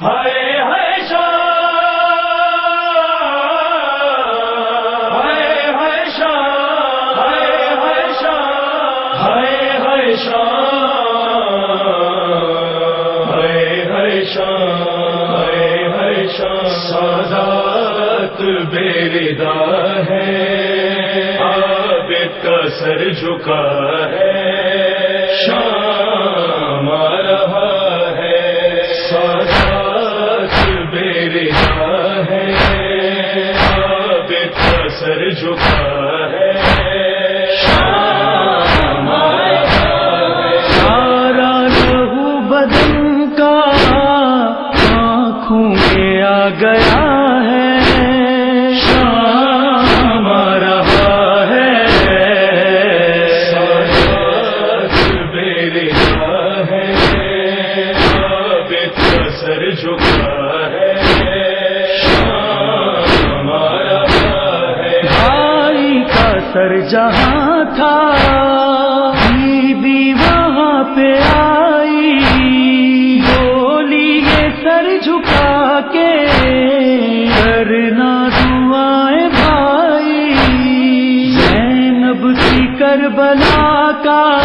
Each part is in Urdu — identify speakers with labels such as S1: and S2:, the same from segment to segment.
S1: ہائے ہائے شاہ، ہائے ہائے شاہ، ہائے ہائے شاہ، ہائے ہائے شاہ، ہائے ہائے شاہ، ہائے ہائے شاہ، سادات بیردا ہے، آب کا سر جھکا ہے شام سر جھکا ہے۔
S2: سارا لہو بدن کا آنکھوں میں آ گیا ہے۔
S1: شام رہا ہے۔ بیردا ہے۔ سر جھکا ہے۔
S2: سر جہاں تھا، بیوی وہاں پہ آئی۔ بولی یہ سر جھکا کے کرنا دعائیں بھائی۔ زینب کی کربلا کا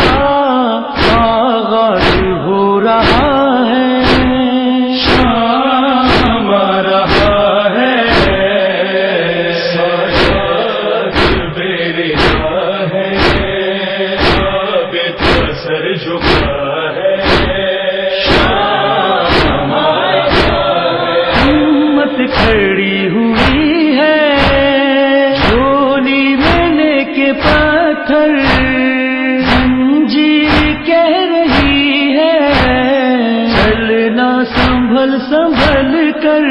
S2: سنبھل سنبھل کر۔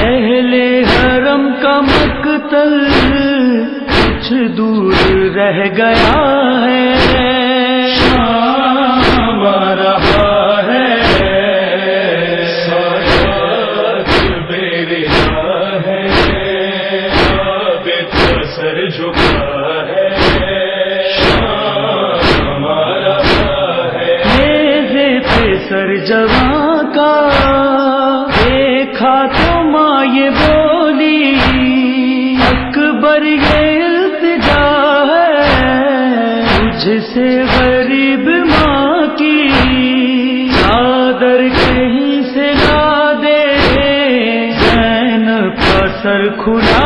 S2: پہلے حرم کا مقتل کچھ دور رہ گیا ہے۔
S1: شام رہا ہے۔ سر جھکا ہے۔ شام رہا ہے
S2: سر کا دیکھا تو ماں یہ بولی، اکبر یہ التجا ہے، تجھ سے غریب ماں کی چادر کہیں سے لا دے زینب کا سر کھلا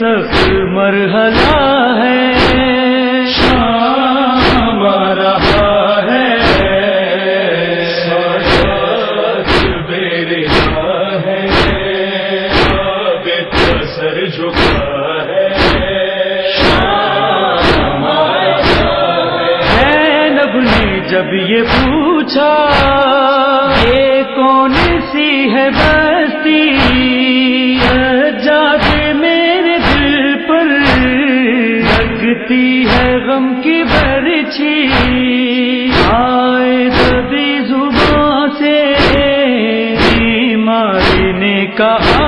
S2: سخت مرحلہ ہے۔
S1: شام رہا ہے۔ سادات ہے۔ سر جھکا ہے۔ شام رہا ہے۔
S2: نے جب یہ پوچھا، یہ کون سی ہے بستی؟ غم کی برچھی آئے سبھی زبان سے ماری نے کہا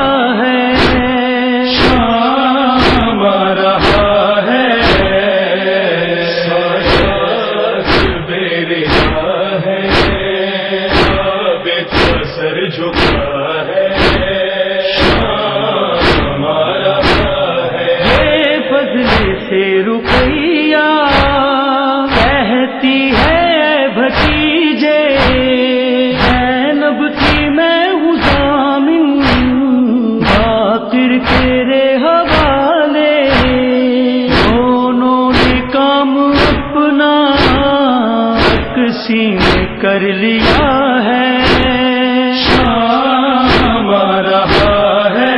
S1: سینے کر لیا ہے۔ شام رہا ہے۔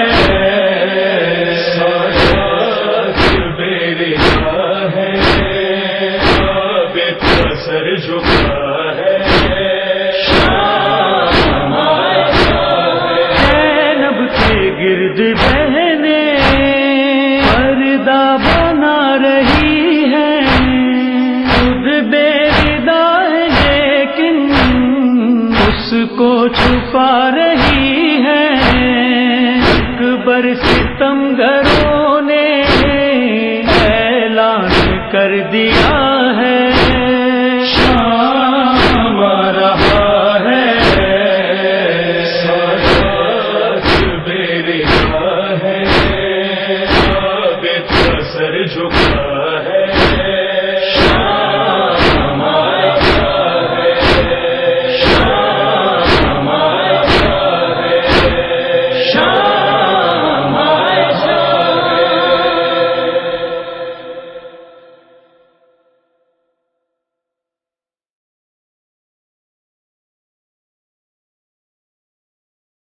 S1: سر جھکا ہے نب کے گرد بہنے،
S2: پردہ بنا رہی چھپا رہی ہے۔ اکبر ستم نے اعلان کر
S1: دیا۔